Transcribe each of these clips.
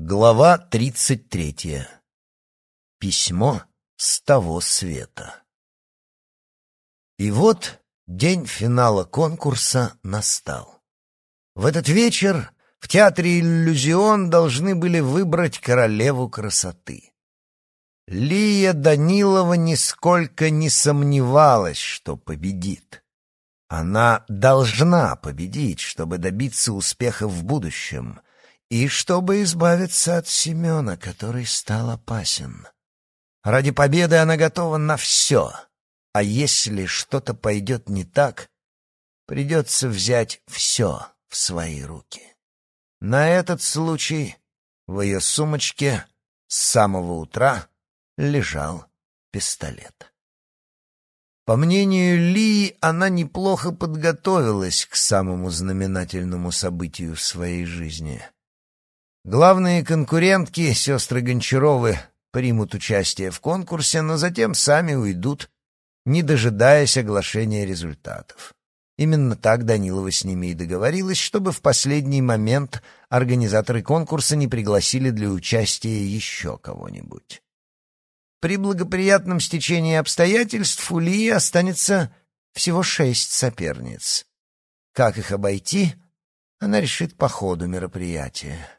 Глава тридцать третья. Письмо с того света. И вот день финала конкурса настал. В этот вечер в театре «Иллюзион» должны были выбрать королеву красоты. Лия Данилова нисколько не сомневалась, что победит. Она должна победить, чтобы добиться успеха в будущем — и чтобы избавиться от Семена, который стал опасен. Ради победы она готова на все, а если что-то пойдет не так, придется взять все в свои руки. На этот случай в ее сумочке с самого утра лежал пистолет. По мнению Ли, она неплохо подготовилась к самому знаменательному событию в своей жизни — Главные конкурентки, сестры Гончаровы, примут участие в конкурсе, но затем сами уйдут, не дожидаясь оглашения результатов. Именно так Данилова с ними и договорилась, чтобы в последний момент организаторы конкурса не пригласили для участия еще кого-нибудь. При благоприятном стечении обстоятельств у Лии останется всего шесть соперниц. Как их обойти, она решит по ходу мероприятия.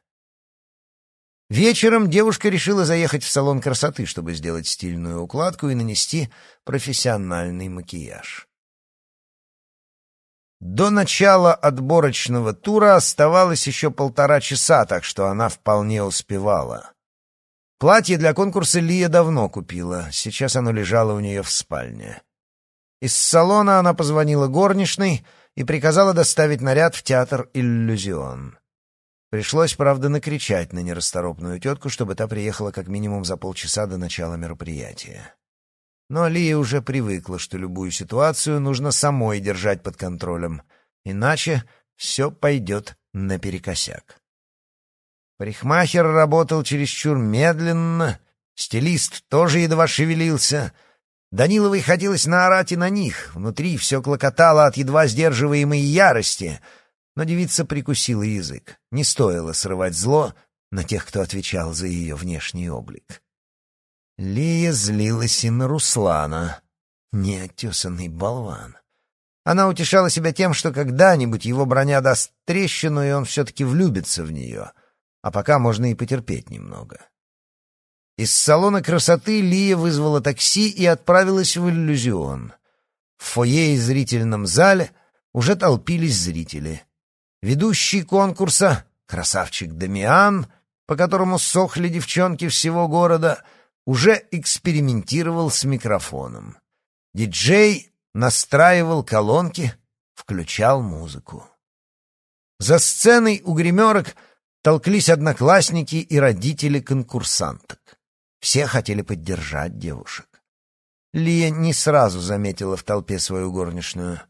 Вечером девушка решила заехать в салон красоты, чтобы сделать стильную укладку и нанести профессиональный макияж. До начала отборочного тура оставалось еще полтора часа, так что она вполне успевала. Платье для конкурса Лия давно купила, сейчас оно лежало у нее в спальне. Из салона она позвонила горничной и приказала доставить наряд в театр «Иллюзион». Пришлось, правда, накричать на нерасторопную тетку, чтобы та приехала как минимум за полчаса до начала мероприятия. Но Лия уже привыкла, что любую ситуацию нужно самой держать под контролем, иначе все пойдет наперекосяк. Парикмахер работал чересчур медленно, стилист тоже едва шевелился. Даниловой хотелось наорать и на них, внутри все клокотало от едва сдерживаемой ярости — но девица прикусила язык. Не стоило срывать зло на тех, кто отвечал за ее внешний облик. Лия злилась и на Руслана, неотесанный болван. Она утешала себя тем, что когда-нибудь его броня даст трещину, и он все-таки влюбится в нее, а пока можно и потерпеть немного. Из салона красоты Лия вызвала такси и отправилась в иллюзион. В фойе и зрительном зале уже толпились зрители — Ведущий конкурса, красавчик Дамиан, по которому сохли девчонки всего города, уже экспериментировал с микрофоном. Диджей настраивал колонки, включал музыку. За сценой у гримерок толклись одноклассники и родители конкурсанток. Все хотели поддержать девушек. Лия не сразу заметила в толпе свою горничную.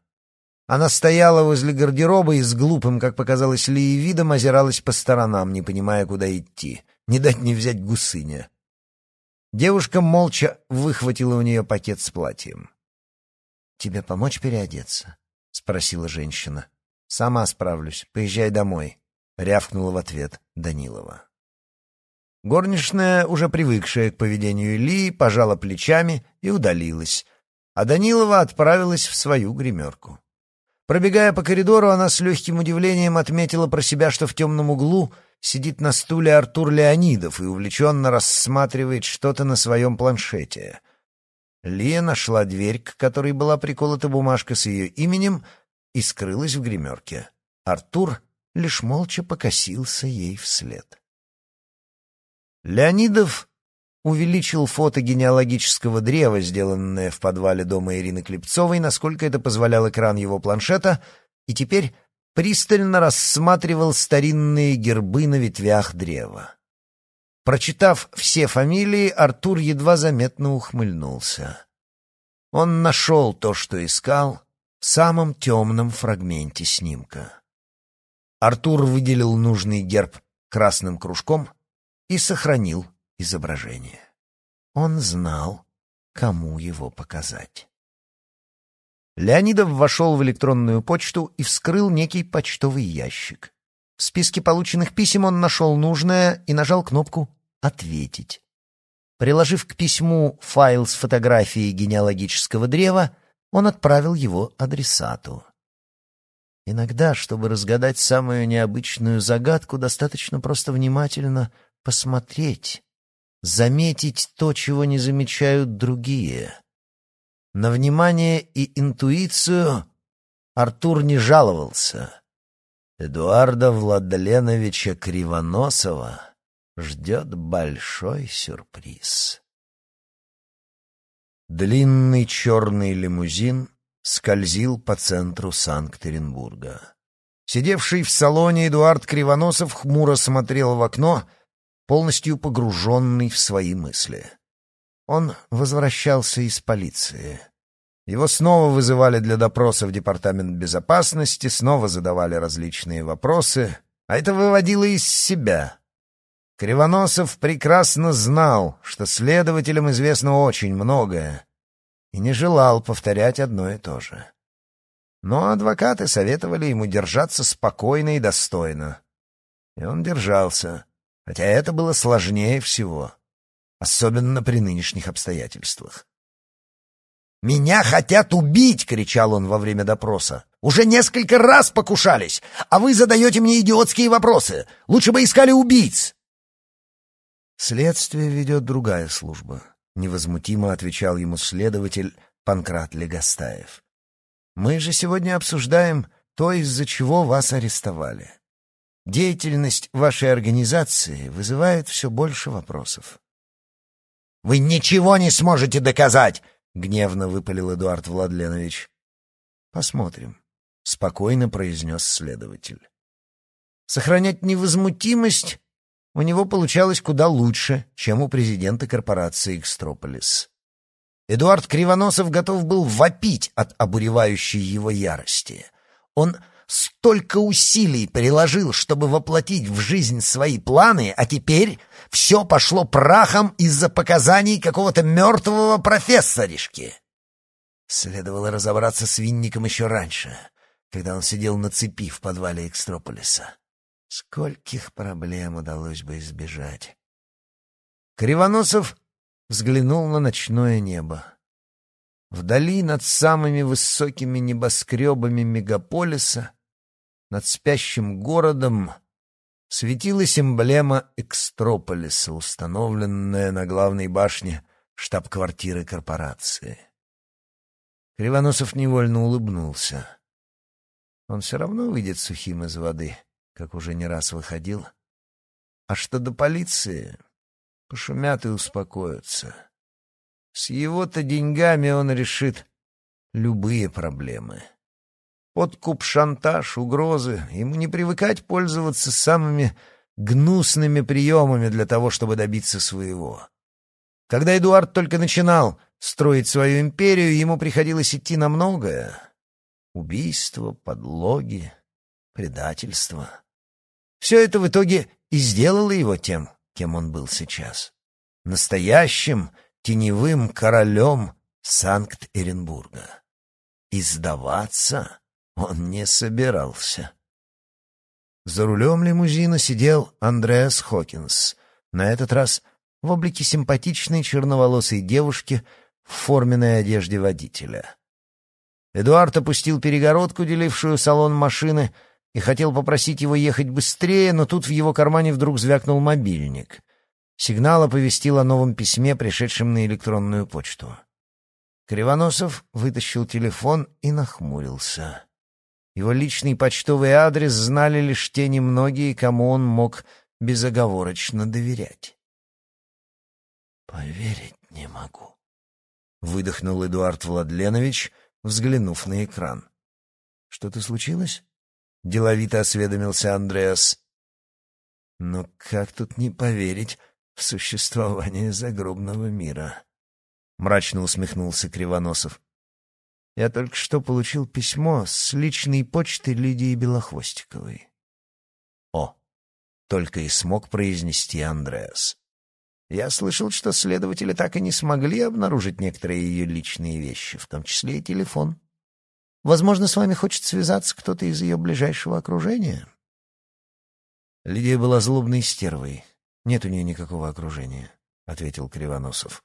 Она стояла возле гардероба и с глупым, как показалось Лии, видом озиралась по сторонам, не понимая, куда идти. Не дать не взять гусыня. Девушка молча выхватила у нее пакет с платьем. «Тебе помочь переодеться?» — спросила женщина. «Сама справлюсь. Поезжай домой», — рявкнула в ответ Данилова. Горничная, уже привыкшая к поведению Ильи, пожала плечами и удалилась, а Данилова отправилась в свою гримерку. Пробегая по коридору, она с легким удивлением отметила про себя, что в темном углу сидит на стуле Артур Леонидов и увлеченно рассматривает что-то на своем планшете. Лия нашла дверь, к которой была приколота бумажка с ее именем, и скрылась в гримерке. Артур лишь молча покосился ей вслед. Леонидов увеличил фото генеалогического древа, сделанное в подвале дома Ирины Клепцовой, насколько это позволял экран его планшета, и теперь пристально рассматривал старинные гербы на ветвях древа. Прочитав все фамилии, Артур едва заметно ухмыльнулся. Он нашел то, что искал, в самом темном фрагменте снимка. Артур выделил нужный герб красным кружком и сохранил изображение. Он знал, кому его показать. Леонидов вошел в электронную почту и вскрыл некий почтовый ящик. В списке полученных писем он нашел нужное и нажал кнопку «Ответить». Приложив к письму файл с фотографией генеалогического древа, он отправил его адресату. Иногда, чтобы разгадать самую необычную загадку, достаточно просто внимательно посмотреть, заметить то, чего не замечают другие. На внимание и интуицию Артур не жаловался. Эдуарда Владленовича Кривоносова ждет большой сюрприз. Длинный черный лимузин скользил по центру Санкт-Петербурга. Сидевший в салоне Эдуард Кривоносов хмуро смотрел в окно, полностью погруженный в свои мысли. Он возвращался из полиции. Его снова вызывали для допроса в департамент безопасности, снова задавали различные вопросы, а это выводило из себя. Кривоносов прекрасно знал, что следователям известно очень многое, и не желал повторять одно и то же. Но адвокаты советовали ему держаться спокойно и достойно. И он держался, хотя это было сложнее всего, особенно при нынешних обстоятельствах. «Меня хотят убить!» — кричал он во время допроса. «Уже несколько раз покушались, а вы задаете мне идиотские вопросы. Лучше бы искали убийц!» «Следствие ведет другая служба», — невозмутимо отвечал ему следователь Панкрат Легостаев. «Мы же сегодня обсуждаем то, из-за чего вас арестовали. Деятельность вашей организации вызывает все больше вопросов». «Вы ничего не сможете доказать!» — гневно выпалил Эдуард Владленович. «Посмотрим», — спокойно произнес следователь. Сохранять невозмутимость у него получалось куда лучше, чем у президента корпорации «Экстрополис». Эдуард Кривоносов готов был вопить от обуревающей его ярости. Он столько усилий приложил, чтобы воплотить в жизнь свои планы, а теперь все пошло прахом из-за показаний какого-то мертвого профессоришки. Следовало разобраться с Винником еще раньше, когда он сидел на цепи в подвале Экстрополиса. Скольких проблем удалось бы избежать. Кривоносов взглянул на ночное небо. Вдали над самыми высокими небоскребами мегаполиса над спящим городом светилась эмблема Экстрополиса, установленная на главной башне штаб-квартиры корпорации. Кривоносов невольно улыбнулся. Он все равно выйдет сухим из воды, как уже не раз выходил. А что до полиции, пошумят и успокоятся. С его-то деньгами он решит любые проблемы. Подкуп, шантаж, угрозы. Ему не привыкать пользоваться самыми гнусными приемами для того, чтобы добиться своего. Когда Эдуард только начинал строить свою империю, ему приходилось идти на многое. Убийство, подлоги, предательство. Все это в итоге и сделало его тем, кем он был сейчас. Настоящим теневым королем Санкт-Эренбурга. И сдаваться он не собирался. За рулем лимузина сидел Андреас Хокинс, на этот раз в облике симпатичной черноволосой девушки в форменной одежде водителя. Эдуард опустил перегородку, делившую салон машины, и хотел попросить его ехать быстрее, но тут в его кармане вдруг звякнул мобильник. Сигнал оповестил о новом письме, пришедшем на электронную почту. Кривоносов вытащил телефон и нахмурился. Его личный почтовый адрес знали лишь те немногие, кому он мог безоговорочно доверять. «Поверить не могу», — выдохнул Эдуард Владленович, взглянув на экран. «Что-то случилось?» — деловито осведомился Андреас. «Но как тут не поверить в существование загробного мира?» — мрачно усмехнулся Кривоносов. Я только что получил письмо с личной почты Лидии Белохвостиковой. О, только и смог произнести Андреас. Я слышал, что следователи так и не смогли обнаружить некоторые ее личные вещи, в том числе и телефон. Возможно, с вами хочет связаться кто-то из ее ближайшего окружения. Лидия была злобной стервой. Нет у нее никакого окружения, — ответил Кривоносов.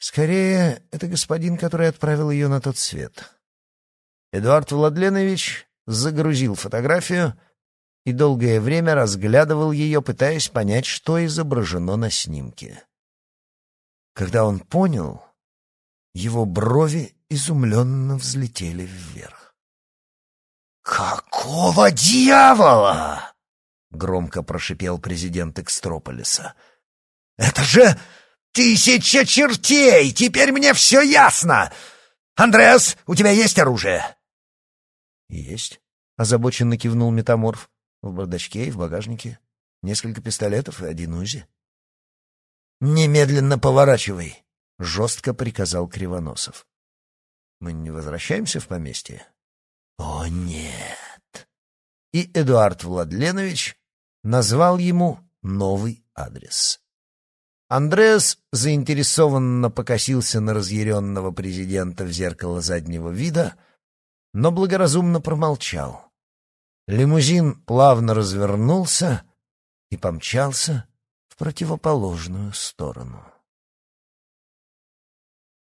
Скорее, это господин, который отправил ее на тот свет. Эдуард Владленович загрузил фотографию и долгое время разглядывал ее, пытаясь понять, что изображено на снимке. Когда он понял, его брови изумленно взлетели вверх. «Какого дьявола?» — громко прошипел президент Экстрополиса. «Это же тысяча чертей! Теперь мне все ясно! Андреас, у тебя есть оружие?» «Есть», — озабоченно кивнул метаморф. «В бардачке и в багажнике. Несколько пистолетов и один УЗИ». «Немедленно поворачивай», — жестко приказал Кривоносов. «Мы не возвращаемся в поместье?» «О, нет!» И Эдуард Владленович назвал ему новый адрес. Андреас заинтересованно покосился на разъяренного президента в зеркало заднего вида, но благоразумно промолчал. Лимузин плавно развернулся и помчался в противоположную сторону.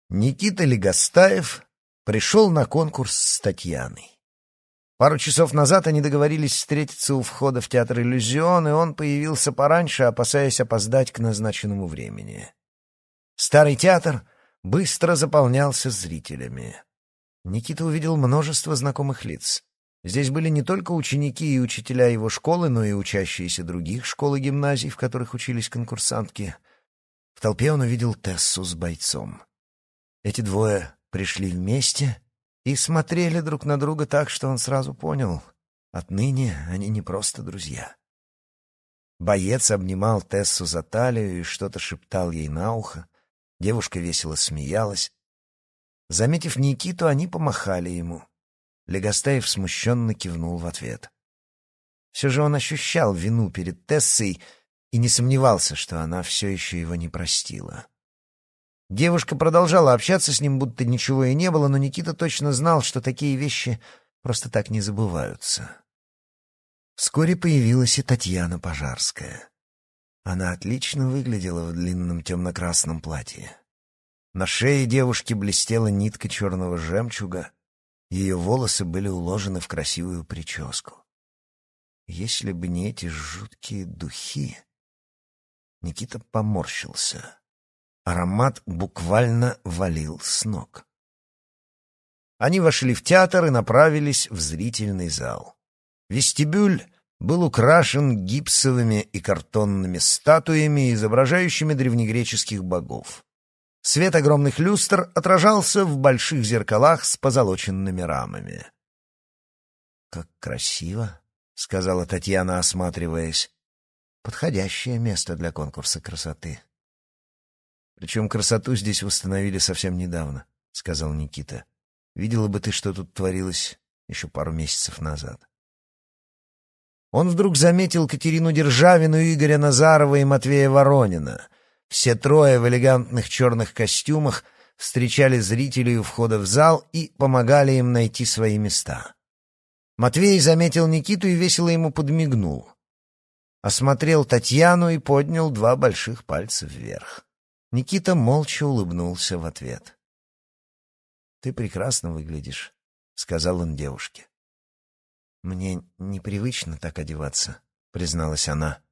Никита Легостаев пришел на конкурс с Татьяной. Пару часов назад они договорились встретиться у входа в театр «Иллюзион», и он появился пораньше, опасаясь опоздать к назначенному времени. Старый театр быстро заполнялся зрителями. Никита увидел множество знакомых лиц. Здесь были не только ученики и учителя его школы, но и учащиеся других школ и гимназий, в которых учились конкурсантки. В толпе он увидел Тессу с бойцом. Эти двое пришли вместе и смотрели друг на друга так, что он сразу понял — отныне они не просто друзья. Боец обнимал Тессу за талию и что-то шептал ей на ухо. Девушка весело смеялась. Заметив Никиту, они помахали ему. Легостаев смущенно кивнул в ответ. Все же он ощущал вину перед Тессой и не сомневался, что она все еще его не простила. Девушка продолжала общаться с ним, будто ничего и не было, но Никита точно знал, что такие вещи просто так не забываются. Вскоре появилась и Татьяна Пожарская. Она отлично выглядела в длинном темно-красном платье. На шее девушки блестела нитка черного жемчуга, ее волосы были уложены в красивую прическу. Если бы не эти жуткие духи... Никита поморщился. Аромат буквально валил с ног. Они вошли в театр и направились в зрительный зал. Вестибюль был украшен гипсовыми и картонными статуями, изображающими древнегреческих богов. Свет огромных люстр отражался в больших зеркалах с позолоченными рамами. «Как красиво!» — сказала Татьяна, осматриваясь. «Подходящее место для конкурса красоты». Причем красоту здесь восстановили совсем недавно, — сказал Никита. Видела бы ты, что тут творилось еще пару месяцев назад. Он вдруг заметил Катерину Державину, Игоря Назарова и Матвея Воронина. Все трое в элегантных черных костюмах встречали зрителей у входа в зал и помогали им найти свои места. Матвей заметил Никиту и весело ему подмигнул. Осмотрел Татьяну и поднял два больших пальца вверх. Никита молча улыбнулся в ответ. «Ты прекрасно выглядишь», — сказал он девушке. «Мне непривычно так одеваться», — призналась она.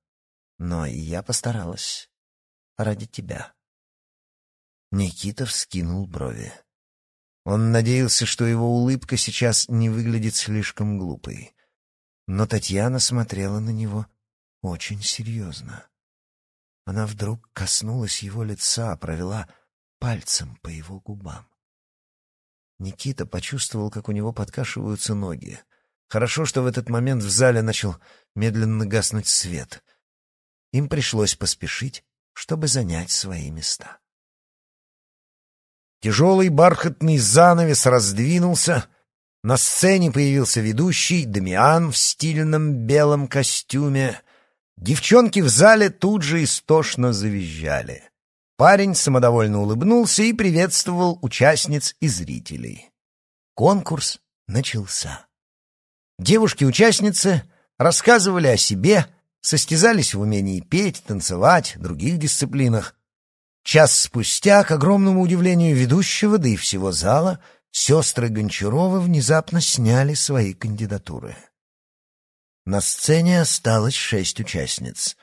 «Но я постаралась. Ради тебя». Никита вскинул брови. Он надеялся, что его улыбка сейчас не выглядит слишком глупой. Но Татьяна смотрела на него очень серьезно. Она вдруг коснулась его лица, провела пальцем по его губам. Никита почувствовал, как у него подкашиваются ноги. Хорошо, что в этот момент в зале начал медленно гаснуть свет. Им пришлось поспешить, чтобы занять свои места. Тяжелый бархатный занавес раздвинулся. На сцене появился ведущий Дамиан в стильном белом костюме. Девчонки в зале тут же истошно завизжали. Парень самодовольно улыбнулся и приветствовал участниц и зрителей. Конкурс начался. Девушки-участницы рассказывали о себе, состязались в умении петь, танцевать, других дисциплинах. Час спустя, к огромному удивлению ведущего, да и всего зала, сестры Гончарова внезапно сняли свои кандидатуры. На сцене осталось шесть участниц.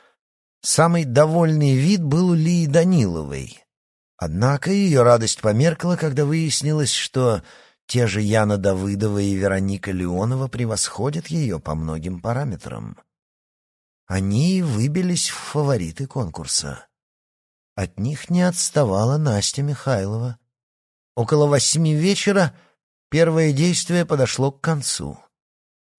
Самый довольный вид был у Лии Даниловой. Однако ее радость померкла, когда выяснилось, что те же Яна Давыдова и Вероника Леонова превосходят ее по многим параметрам. Они выбились в фавориты конкурса. От них не отставала Настя Михайлова. Около восьми вечера первое действие подошло к концу.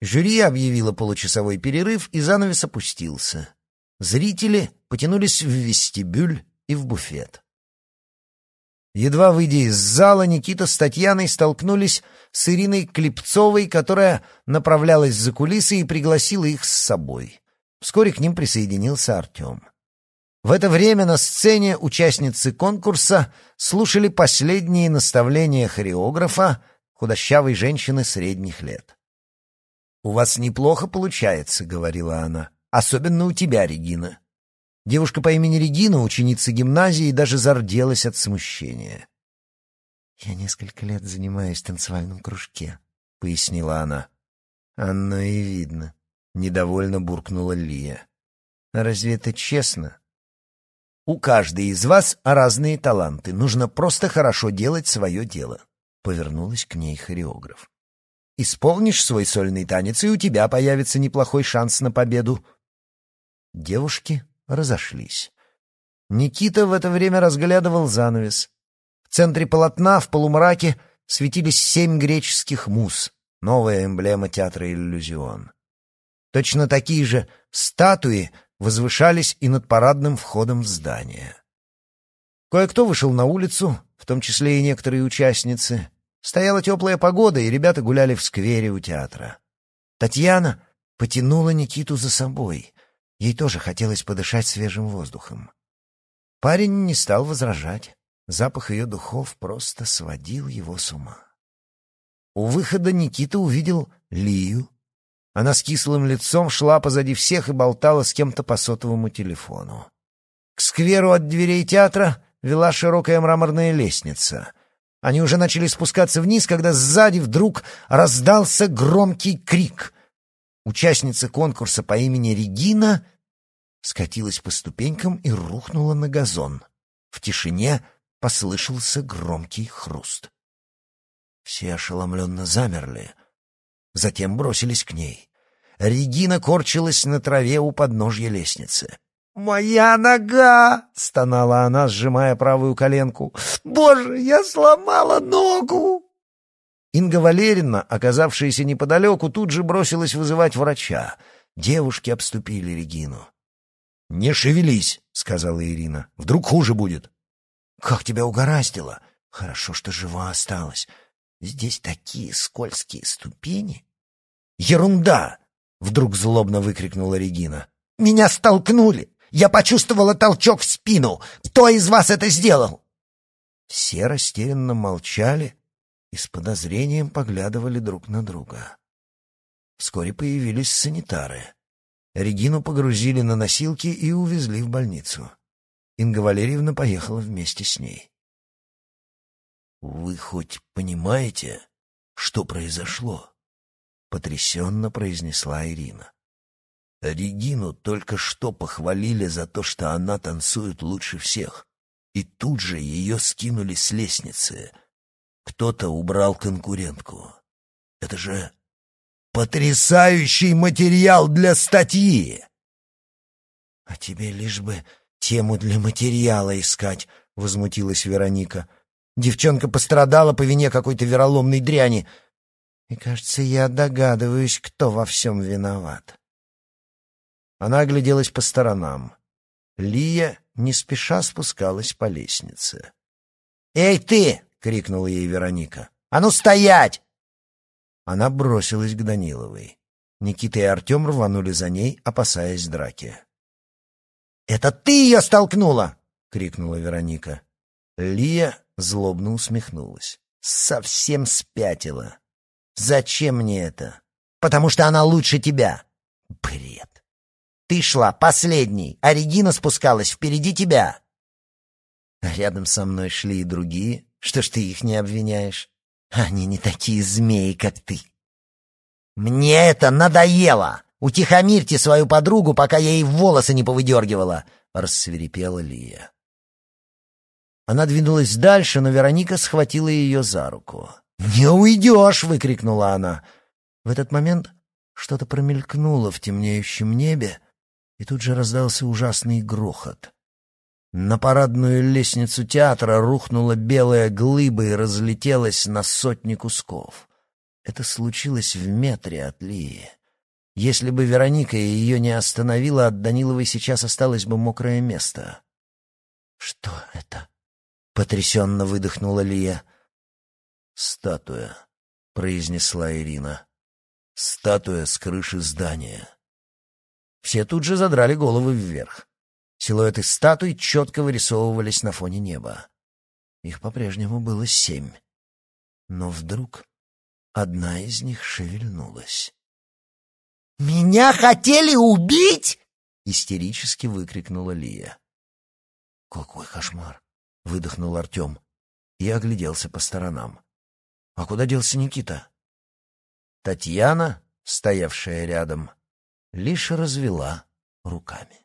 Жюри объявило получасовой перерыв, и занавес опустился. Зрители потянулись в вестибюль и в буфет. Едва выйдя из зала, Никита с Татьяной столкнулись с Ириной Клепцовой, которая направлялась за кулисы и пригласила их с собой. Вскоре к ним присоединился Артем. В это время на сцене участницы конкурса слушали последние наставления хореографа, худощавой женщины средних лет. «У вас неплохо получается», — говорила она. «Особенно у тебя, Регина. Девушка по имени Регина, ученица гимназии, даже зарделась от смущения. «Я несколько лет занимаюсь в танцевальном кружке», — пояснила она. «Оно и видно», — недовольно буркнула Лия. «А разве это честно?» «У каждой из вас разные таланты. Нужно просто хорошо делать свое дело», — повернулась к ней хореограф. «Исполнишь свой сольный танец, и у тебя появится неплохой шанс на победу». Девушки разошлись. Никита в это время разглядывал занавес. В центре полотна, в полумраке, светились семь греческих мус, новая эмблема театра «Иллюзион». Точно такие же статуи возвышались и над парадным входом в здание. Кое-кто вышел на улицу, в том числе и некоторые участницы. Стояла теплая погода, и ребята гуляли в сквере у театра. Татьяна потянула Никиту за собой. Ей тоже хотелось подышать свежим воздухом. Парень не стал возражать. Запах ее духов просто сводил его с ума. У выхода Никита увидел Лию. Она с кислым лицом шла позади всех и болтала с кем-то по сотовому телефону. К скверу от дверей театра вела широкая мраморная лестница. Они уже начали спускаться вниз, когда сзади вдруг раздался громкий крик — Участница конкурса по имени Регина скатилась по ступенькам и рухнула на газон. В тишине послышался громкий хруст. Все ошеломленно замерли, затем бросились к ней. Регина корчилась на траве у подножья лестницы. «Моя нога!» — стонала она, сжимая правую коленку. «Боже, я сломала ногу!» Инга Валерьевна, оказавшаяся неподалеку, тут же бросилась вызывать врача. Девушки обступили Регину. «Не шевелись», — сказала Ирина. «Вдруг хуже будет». «Как тебя угораздило! Хорошо, что жива осталась. Здесь такие скользкие ступени». «Ерунда!» — вдруг злобно выкрикнула Регина. «Меня столкнули! Я почувствовала толчок в спину! Кто из вас это сделал?» Все растерянно молчали, и с подозрением поглядывали друг на друга. Вскоре появились санитары. Регину погрузили на носилки и увезли в больницу. Инга Валерьевна поехала вместе с ней. «Вы хоть понимаете, что произошло?» — потрясенно произнесла Ирина. Регину только что похвалили за то, что она танцует лучше всех, и тут же ее скинули с лестницы — кто-то убрал конкурентку. Это же потрясающий материал для статьи. — А тебе лишь бы тему для материала искать, — возмутилась Вероника. Девчонка пострадала по вине какой-то вероломной дряни. И, кажется, я догадываюсь, кто во всем виноват. Она огляделась по сторонам. Лия не спеша спускалась по лестнице. «Эй, ты!» — крикнула ей Вероника. «А ну стоять!» Она бросилась к Даниловой. Никита и Артем рванули за ней, опасаясь драки. «Это ты ее столкнула!» — крикнула Вероника. Лия злобно усмехнулась. «Совсем спятила. Зачем мне это? Потому что она лучше тебя!» «Бред! Ты шла последней, а Регина спускалась впереди тебя. Рядом со мной шли и другие. Что ж ты их не обвиняешь? Они не такие змеи, как ты. Мне это надоело! Утихомирьте свою подругу, пока я ей волосы не повыдергивала!» — рассверепела Лия. Она двинулась дальше, но Вероника схватила ее за руку. «Не уйдешь!» — выкрикнула она. В этот момент что-то промелькнуло в темнеющем небе, и тут же раздался ужасный грохот. На парадную лестницу театра рухнула белая глыба и разлетелась на сотни кусков. Это случилось в метре от Лии. Если бы Вероника ее не остановила, от Даниловой сейчас осталось бы мокрое место. «Что это?» — потрясенно выдохнула Лия. «Статуя», — произнесла Ирина. «Статуя с крыши здания». Все тут же задрали головы вверх. Силуэты статуй четко вырисовывались на фоне неба. Их по-прежнему было семь. Но вдруг одна из них шевельнулась. «Меня хотели убить?» — истерически выкрикнула Лия. «Какой кошмар!» — выдохнул Артем и огляделся по сторонам. «А куда делся Никита?» Татьяна, стоявшая рядом, лишь развела руками.